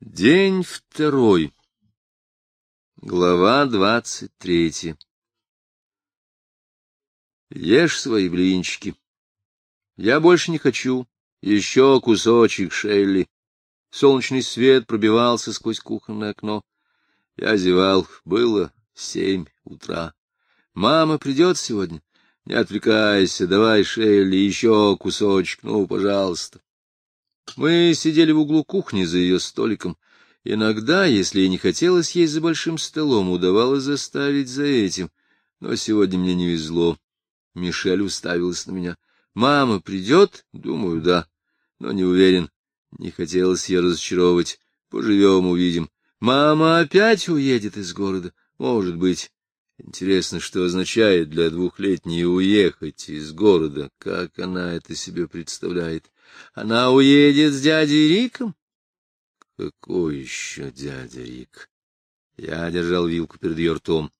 День второй. Глава двадцать третья. Ешь свои блинчики. Я больше не хочу. Еще кусочек Шелли. Солнечный свет пробивался сквозь кухонное окно. Я зевал. Было семь утра. Мама придет сегодня. Не отвлекайся, давай, Шелли, еще кусочек, ну, пожалуйста. Мы сидели в углу кухни за ее столиком. Иногда, если ей не хотелось есть за большим столом, удавалось заставить за этим. Но сегодня мне не везло. Мишель уставилась на меня. — Мама придет? — Думаю, да. Но не уверен. Не хотелось ее разочаровывать. Поживем, увидим. Мама опять уедет из города? Может быть. Интересно, что означает для двухлетней уехать из города, как она это себе представляет. Она уедет с дядей Риком? Какой еще дядя Рик? Я держал вилку перед ее ртом.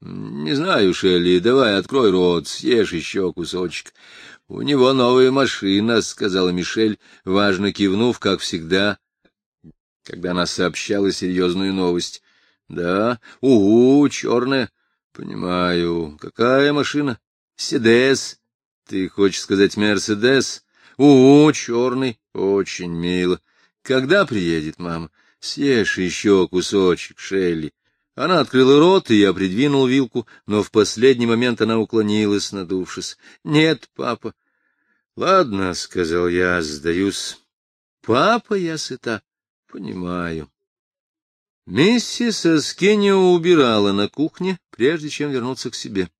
Не знаю, Шелли, давай открой рот, съешь еще кусочек. У него новая машина, — сказала Мишель, важно кивнув, как всегда, когда она сообщала серьезную новость. — Да, угу, черная. — Понимаю. Какая машина? — Седес. Ты хочешь сказать Мерседес? Угу, черный. Очень мило. Когда приедет мама? Съешь еще кусочек, Шелли. Она открыла рот, и я придвинул вилку, но в последний момент она уклонилась, надувшись. — Нет, папа. — Ладно, — сказал я, — сдаюсь. — Папа, я сыта. — Понимаю. Миссис Аскенио убирала на кухне, прежде чем вернуться к себе.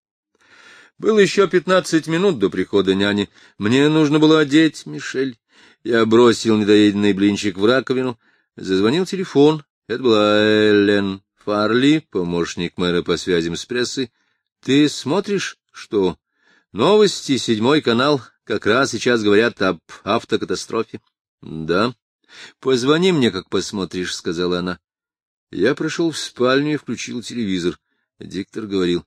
Было еще пятнадцать минут до прихода няни. Мне нужно было одеть Мишель. Я бросил недоеденный блинчик в раковину. Зазвонил телефон. Это была Эллен Фарли, помощник мэра по связям с прессой. Ты смотришь, что? Новости, седьмой канал, как раз сейчас говорят об автокатастрофе. Да. Позвони мне, как посмотришь, сказала она. Я прошел в спальню и включил телевизор. Диктор говорил.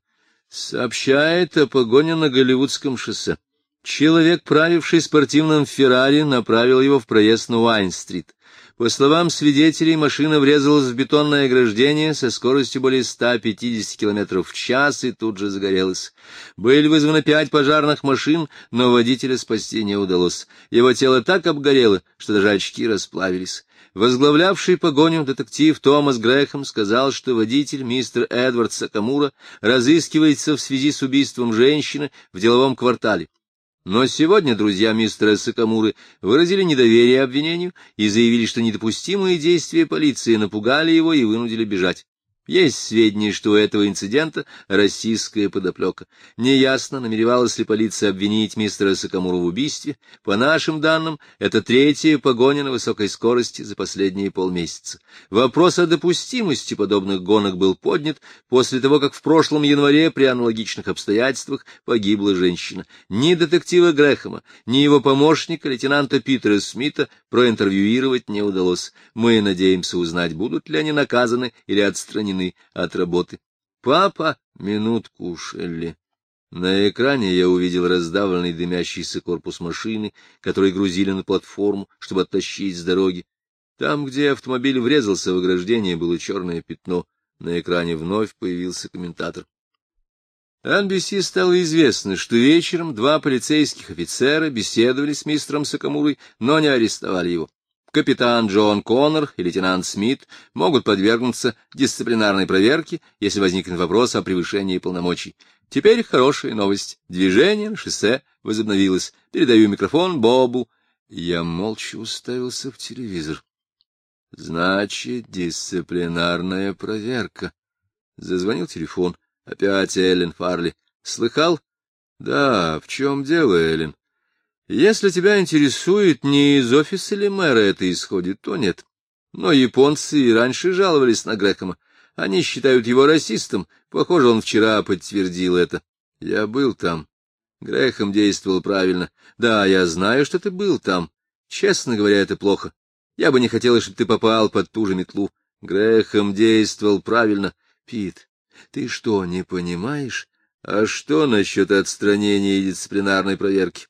Сообщает о погоне на Голливудском шоссе. Человек, правивший спортивным Феррари, направил его в проезд на Уайн-стрит. По словам свидетелей, машина врезалась в бетонное ограждение со скоростью более 150 км в час и тут же загорелась. Были вызваны пять пожарных машин, но водителя спасти не удалось. Его тело так обгорело, что даже очки расплавились. Возглавлявший погоню детектив Томас Грэхэм сказал, что водитель, мистер Эдвард Сакамура, разыскивается в связи с убийством женщины в деловом квартале. Но сегодня друзья мистера Сакамуры выразили недоверие обвинению и заявили, что недопустимые действия полиции напугали его и вынудили бежать. Есть сведения, что у этого инцидента российская подоплека. Неясно, намеревалась ли полиция обвинить мистера Сакамуру в убийстве. По нашим данным, это третья погоня на высокой скорости за последние полмесяца. Вопрос о допустимости подобных гонок был поднят после того, как в прошлом январе при аналогичных обстоятельствах погибла женщина. Ни детектива Грэхэма, ни его помощника, лейтенанта Питера Смита, проинтервьюировать не удалось. Мы надеемся узнать, будут ли они наказаны или отстранены отстранены от работы. «Папа, минутку, Шелли». На экране я увидел раздавленный дымящийся корпус машины, который грузили на платформу, чтобы оттащить с дороги. Там, где автомобиль врезался в ограждение, было черное пятно. На экране вновь появился комментатор. NBC стало известно, что вечером два полицейских офицера беседовали с мистером Сакамурой, но не арестовали его капитан Джон Коннор и лейтенант Смит могут подвергнуться дисциплинарной проверке, если возникнет вопрос о превышении полномочий. Теперь хорошая новость. Движение на шоссе возобновилось. Передаю микрофон Бобу. Я молча уставился в телевизор. Значит, дисциплинарная проверка. Зазвонил телефон. Опять Эллен Фарли. Слыхал? Да, в чем дело, Эллен? Если тебя интересует, не из офиса ли мэра это исходит, то нет. Но японцы и раньше жаловались на Грэхэма. Они считают его расистом. Похоже, он вчера подтвердил это. Я был там. Грэхэм действовал правильно. Да, я знаю, что ты был там. Честно говоря, это плохо. Я бы не хотела, чтобы ты попал под ту же метлу. Грэхэм действовал правильно. Пит, ты что, не понимаешь? А что насчет отстранения и дисциплинарной проверки?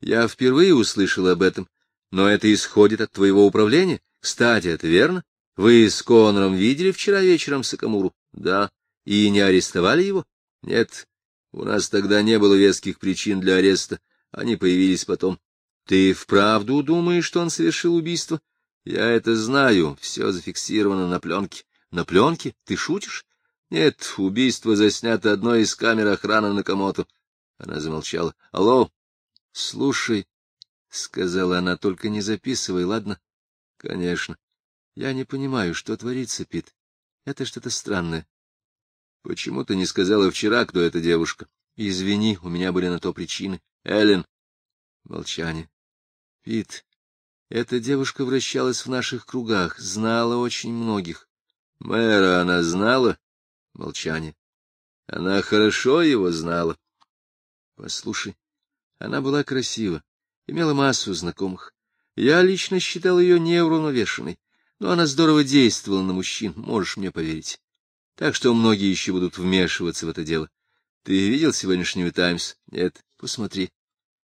Я впервые услышал об этом, но это исходит от твоего управления. Кстати, это верно? Вы с Конором видели вчера вечером Сакамуру? Да. И не арестовали его? Нет. У нас тогда не было веских причин для ареста. Они появились потом. Ты вправду думаешь, что он совершил убийство? Я это знаю. Все зафиксировано на пленке. На пленке? Ты шутишь? Нет, убийство заснято одной из камер охраны на Комоту. Она замолчала. Алло? Слушай, — сказала она, — только не записывай, ладно? Конечно. Я не понимаю, что творится, Пит. Это что-то странное. Почему ты не сказала вчера, кто эта девушка? Извини, у меня были на то причины. Эллен. Молчание. Пит, эта девушка вращалась в наших кругах, знала очень многих. Мэра она знала? Молчание. Она хорошо его знала. Послушай, она была красива, имела массу знакомых. Я лично считал ее неуравновешенной, но она здорово действовала на мужчин, можешь мне поверить. Так что многие еще будут вмешиваться в это дело. Ты видел сегодняшний «Таймс»? Нет? Посмотри.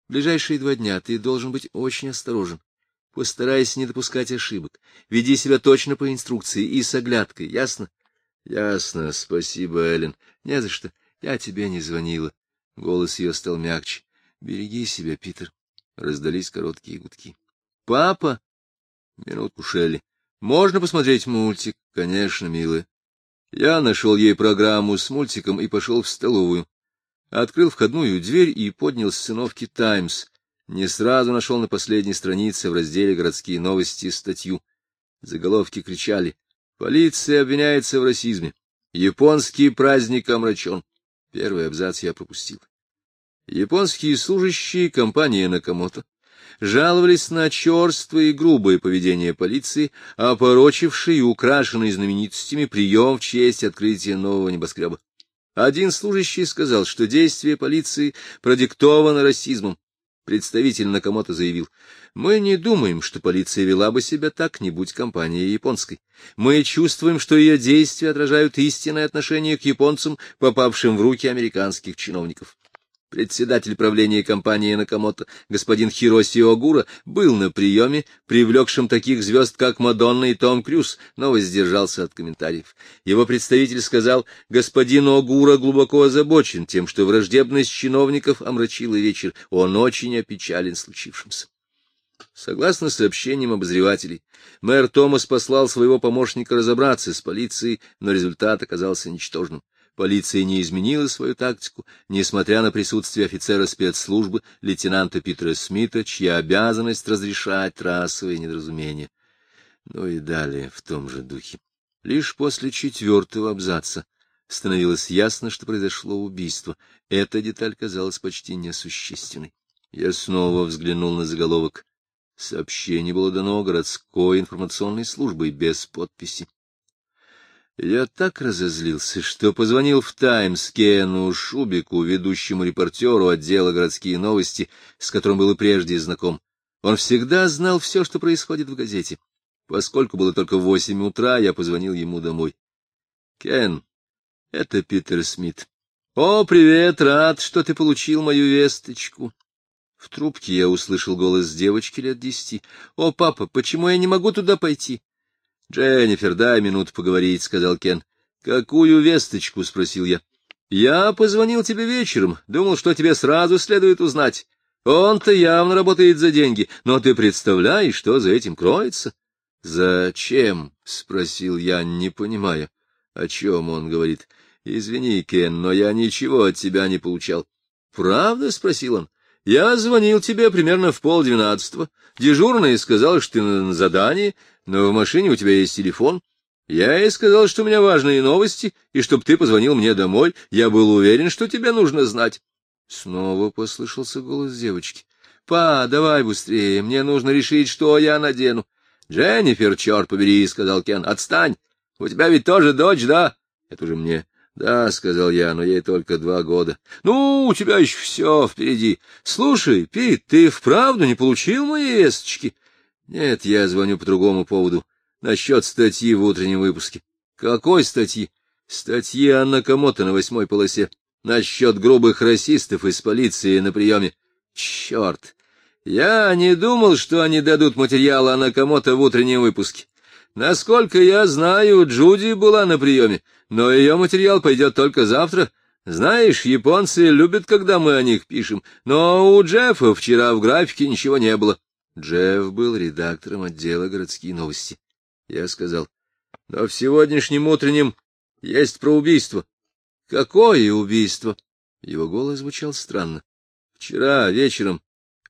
В ближайшие два дня ты должен быть очень осторожен. Постарайся не допускать ошибок. Веди себя точно по инструкции и с оглядкой, ясно? — Ясно, спасибо, Эллен. Не за что. Я тебе не звонила. Голос ее стал мягче. — Береги себя, Питер. Раздались короткие гудки. — Папа? Минутку, Шелли. Можно посмотреть мультик? Конечно, милая. Я нашел ей программу с мультиком и пошел в столовую. Открыл входную дверь и поднял с сыновки «Таймс». Не сразу нашел на последней странице в разделе «Городские новости» статью. Заголовки кричали «Полиция обвиняется в расизме. Японский праздник омрачен». Первый абзац я пропустил. Японские служащие компании Накамото жаловались на черствое и грубое поведение полиции, опорочивший и украшенный знаменитостями прием в честь открытия нового небоскреба. Один служащий сказал, что действие полиции продиктовано расизмом. Представитель Накамото заявил, «Мы не думаем, что полиция вела бы себя так, не будь компания японской. Мы чувствуем, что ее действия отражают истинное отношение к японцам, попавшим в руки американских чиновников». Председатель правления компании Накамото, господин Хироси Огура, был на приеме, привлекшем таких звезд, как Мадонна и Том Крюс, но воздержался от комментариев. Его представитель сказал, господин Огура глубоко озабочен тем, что враждебность чиновников омрачила вечер, он очень опечален случившимся. Согласно сообщениям обозревателей, мэр Томас послал своего помощника разобраться с полицией, но результат оказался ничтожным полиция не изменила свою тактику, несмотря на присутствие офицера спецслужбы лейтенанта Питера Смита, чья обязанность разрешать расовые недоразумения. Ну и далее в том же духе. Лишь после четвертого абзаца становилось ясно, что произошло убийство. Эта деталь казалась почти несущественной. Я снова взглянул на заголовок. Сообщение было дано городской информационной службой без подписи. Я так разозлился, что позвонил в «Таймс» Кену Шубику, ведущему репортеру отдела «Городские новости», с которым был и прежде знаком. Он всегда знал все, что происходит в газете. Поскольку было только восемь утра, я позвонил ему домой. — Кен, это Питер Смит. — О, привет, рад, что ты получил мою весточку. В трубке я услышал голос девочки лет десяти. — О, папа, почему я не могу туда пойти? — Дженнифер, дай минуту поговорить, — сказал Кен. — Какую весточку? — спросил я. — Я позвонил тебе вечером, думал, что тебе сразу следует узнать. Он-то явно работает за деньги, но ты представляешь, что за этим кроется? — Зачем? — спросил я, не понимая, о чем он говорит. — Извини, Кен, но я ничего от тебя не получал. — Правда? — спросил он. — Я звонил тебе примерно в полдвенадцатого. Дежурный сказал, что ты на задании, но в машине у тебя есть телефон. Я ей сказал, что у меня важные новости, и чтоб ты позвонил мне домой. Я был уверен, что тебе нужно знать. Снова послышался голос девочки. — Па, давай быстрее, мне нужно решить, что я надену. — Дженнифер, черт побери, — сказал Кен, — отстань. У тебя ведь тоже дочь, да? Это уже мне. — Да, — сказал я, — но ей только два года. — Ну, у тебя еще все впереди. Слушай, Пит, ты вправду не получил мои весточки? Нет, я звоню по другому поводу. Насчет статьи в утреннем выпуске. Какой статьи? Статьи Анна Комота на восьмой полосе. Насчет грубых расистов из полиции на приеме. Черт! Я не думал, что они дадут материал о Накамото в утреннем выпуске. Насколько я знаю, Джуди была на приеме, но ее материал пойдет только завтра. Знаешь, японцы любят, когда мы о них пишем, но у Джеффа вчера в графике ничего не было. Джефф был редактором отдела городские новости. Я сказал, но в сегодняшнем утреннем есть про убийство. Какое убийство? Его голос звучал странно. Вчера вечером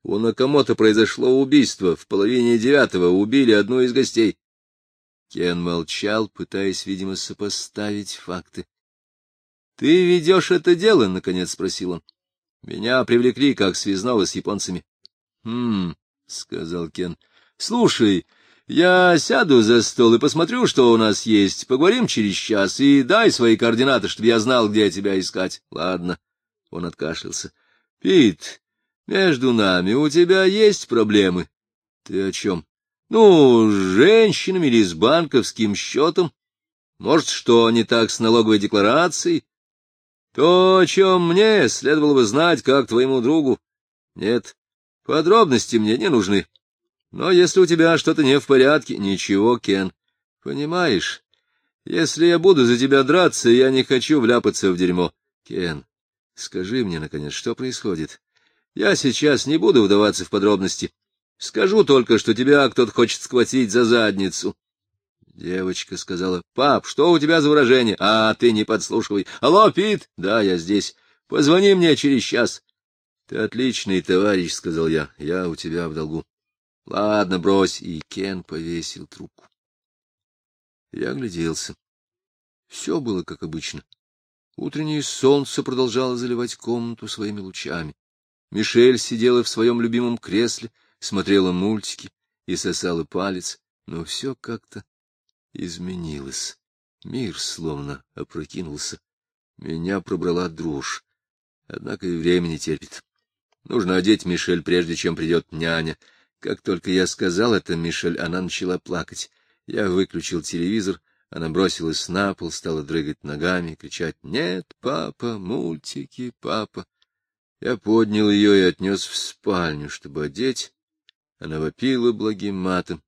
у Накамото произошло убийство. В половине девятого убили одну из гостей. Кен молчал, пытаясь, видимо, сопоставить факты. — Ты ведешь это дело? — наконец спросил он. — Меня привлекли как связного с японцами. — Хм, — сказал Кен. — Слушай, я сяду за стол и посмотрю, что у нас есть. Поговорим через час и дай свои координаты, чтобы я знал, где тебя искать. — Ладно. Он откашлялся. — Пит, между нами у тебя есть проблемы? — Ты о чем? Ну, с женщинами или с банковским счетом. Может, что не так с налоговой декларацией? То, о чем мне следовало бы знать, как твоему другу. Нет, подробности мне не нужны. Но если у тебя что-то не в порядке, ничего, Кен. Понимаешь, если я буду за тебя драться, я не хочу вляпаться в дерьмо. Кен, скажи мне, наконец, что происходит? Я сейчас не буду вдаваться в подробности. Скажу только, что тебя кто-то хочет схватить за задницу. Девочка сказала, — Пап, что у тебя за выражение? А, ты не подслушивай. Алло, Пит? Да, я здесь. Позвони мне через час. Ты отличный товарищ, — сказал я. Я у тебя в долгу. Ладно, брось. И Кен повесил трубку. Я огляделся. Все было как обычно. Утреннее солнце продолжало заливать комнату своими лучами. Мишель сидела в своем любимом кресле, смотрела мультики и сосала палец, но все как-то изменилось. Мир словно опрокинулся. Меня пробрала дрожь. Однако и времени терпит. Нужно одеть Мишель, прежде чем придет няня. Как только я сказал это Мишель, она начала плакать. Я выключил телевизор, она бросилась на пол, стала дрыгать ногами, кричать «Нет, папа, мультики, папа!» Я поднял ее и отнес в спальню, чтобы одеть, она вопила благим матом.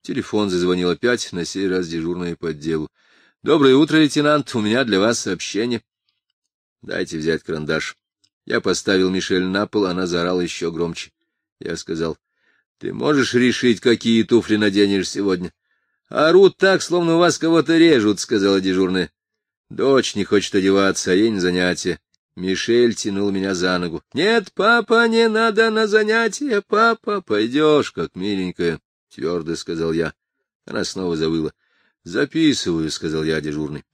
Телефон зазвонил опять, на сей раз дежурная по отделу. — Доброе утро, лейтенант, у меня для вас сообщение. — Дайте взять карандаш. Я поставил Мишель на пол, она заорала еще громче. Я сказал, — Ты можешь решить, какие туфли наденешь сегодня? — Орут так, словно у вас кого-то режут, — сказала дежурная. — Дочь не хочет одеваться, а ей не занятие. Мишель тянул меня за ногу. — Нет, папа, не надо на занятия, папа, пойдешь, как миленькая, — твердо сказал я. Она снова завыла. — Записываю, — сказал я дежурный.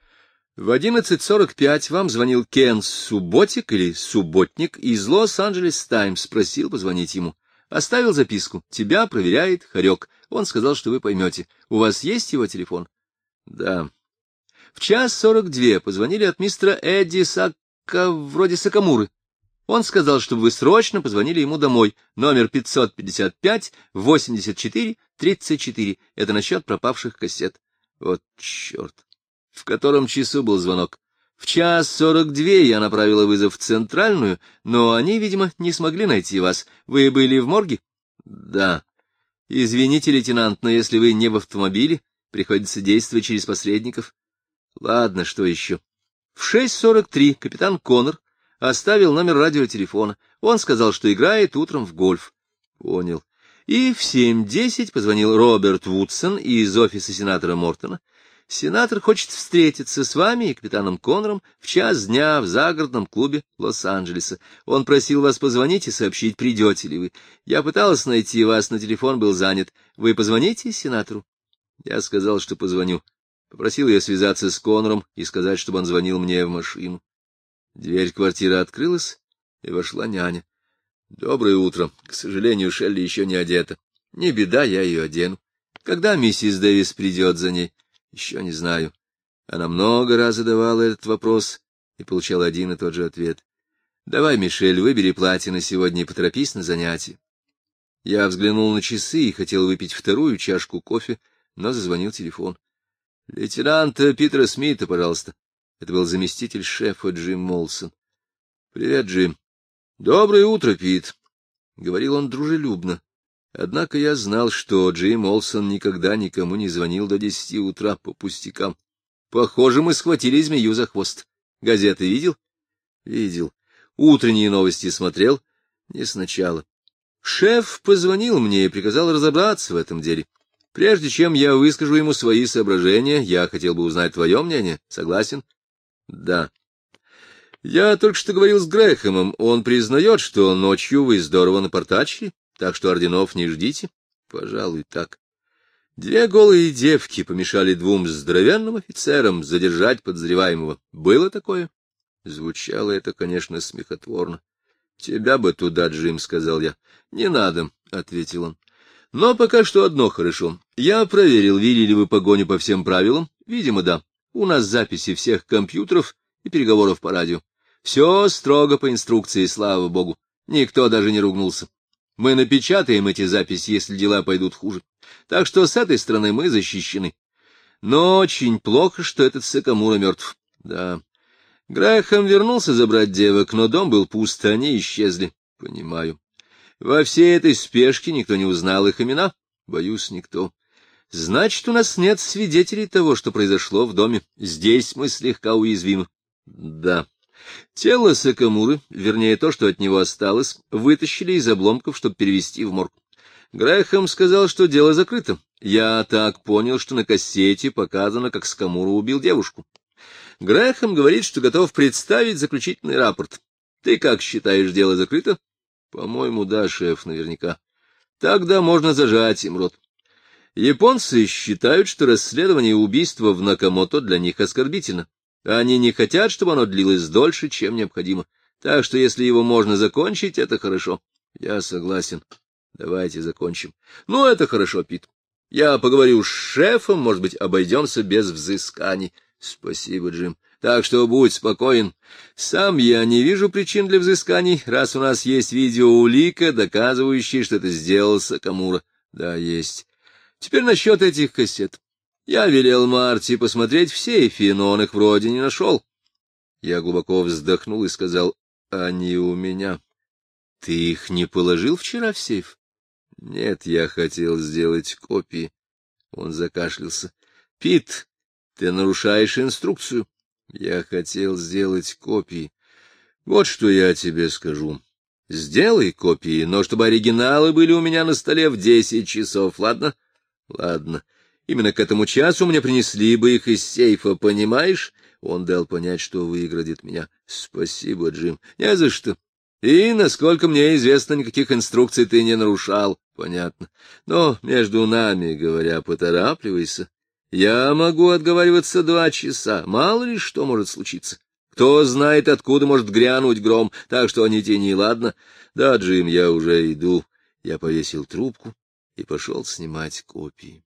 — В одиннадцать сорок пять вам звонил Кен Субботик или Субботник из Лос-Анджелес Таймс, спросил позвонить ему. Оставил записку. Тебя проверяет Харек. Он сказал, что вы поймете. У вас есть его телефон? — Да. В час сорок две позвонили от мистера Эдди Сак вроде Сакамуры. Он сказал, чтобы вы срочно позвонили ему домой. Номер 555-84-34. Это насчет пропавших кассет. Вот черт. В котором часу был звонок? В час сорок две я направила вызов в центральную, но они, видимо, не смогли найти вас. Вы были в морге? Да. Извините, лейтенант, но если вы не в автомобиле, приходится действовать через посредников. Ладно, что еще? В 6.43 капитан Коннор оставил номер радиотелефона. Он сказал, что играет утром в гольф. Понял. И в 7.10 позвонил Роберт Вудсон из офиса сенатора Мортона. Сенатор хочет встретиться с вами и капитаном Коннором в час дня в загородном клубе Лос-Анджелеса. Он просил вас позвонить и сообщить, придете ли вы. Я пыталась найти вас, но телефон был занят. Вы позвоните сенатору? Я сказал, что позвоню. Попросил ее связаться с Конором и сказать, чтобы он звонил мне в машину. Дверь квартиры открылась, и вошла няня. — Доброе утро. К сожалению, Шелли еще не одета. Не беда, я ее одену. Когда миссис Дэвис придет за ней? Еще не знаю. Она много раз задавала этот вопрос и получала один и тот же ответ. — Давай, Мишель, выбери платье на сегодня и поторопись на занятие. Я взглянул на часы и хотел выпить вторую чашку кофе, но зазвонил телефон. — Лейтенанта Питера Смита, пожалуйста. Это был заместитель шефа Джим Молсон. — Привет, Джим. — Доброе утро, Пит. Говорил он дружелюбно. Однако я знал, что Джим Олсон никогда никому не звонил до десяти утра по пустякам. Похоже, мы схватили змею за хвост. Газеты видел? Видел. Утренние новости смотрел? Не сначала. Шеф позвонил мне и приказал разобраться в этом деле. Прежде чем я выскажу ему свои соображения, я хотел бы узнать твое мнение. Согласен? Да. Я только что говорил с Грэхэмом. Он признает, что ночью вы здорово напортачили, так что орденов не ждите. Пожалуй, так. Две голые девки помешали двум здоровенным офицерам задержать подозреваемого. Было такое? Звучало это, конечно, смехотворно. — Тебя бы туда, Джим, — сказал я. — Не надо, — ответил он. — Но пока что одно хорошо. Я проверил, видели вы погоню по всем правилам. Видимо, да. У нас записи всех компьютеров и переговоров по радио. Все строго по инструкции, слава богу. Никто даже не ругнулся. Мы напечатаем эти записи, если дела пойдут хуже. Так что с этой стороны мы защищены. Но очень плохо, что этот Сакамура мертв. Да. Грэхэм вернулся забрать девок, но дом был пуст, они исчезли. Понимаю. Во всей этой спешке никто не узнал их имена? Боюсь, никто. Значит, у нас нет свидетелей того, что произошло в доме. Здесь мы слегка уязвимы. Да. Тело Сакамуры, вернее то, что от него осталось, вытащили из обломков, чтобы перевести в морг. Грэхэм сказал, что дело закрыто. Я так понял, что на кассете показано, как Скамура убил девушку. Грэхэм говорит, что готов представить заключительный рапорт. Ты как считаешь, дело закрыто? По-моему, да, шеф, наверняка. Тогда можно зажать им рот. Японцы считают, что расследование убийства в Накамото для них оскорбительно. Они не хотят, чтобы оно длилось дольше, чем необходимо. Так что, если его можно закончить, это хорошо. Я согласен. Давайте закончим. Ну, это хорошо, Пит. Я поговорю с шефом, может быть, обойдемся без взысканий. Спасибо, Джим. Так что будь спокоен. Сам я не вижу причин для взысканий, раз у нас есть видеоулика, доказывающая, что это сделал Сакамура. Да, есть. Теперь насчет этих кассет. Я велел Марти посмотреть в сейфе, но он их вроде не нашел. Я глубоко вздохнул и сказал, они у меня. Ты их не положил вчера в сейф? Нет, я хотел сделать копии. Он закашлялся. Пит, ты нарушаешь инструкцию. Я хотел сделать копии. Вот что я тебе скажу. Сделай копии, но чтобы оригиналы были у меня на столе в десять часов, ладно? Ладно. Именно к этому часу мне принесли бы их из сейфа, понимаешь? Он дал понять, что выградит меня. Спасибо, Джим. Не за что. И, насколько мне известно, никаких инструкций ты не нарушал. Понятно. Но между нами, говоря, поторапливайся. Я могу отговариваться два часа. Мало ли что может случиться. Кто знает, откуда может грянуть гром, так что не тяни, ладно? Да, Джим, я уже иду. Я повесил трубку и пошел снимать копии.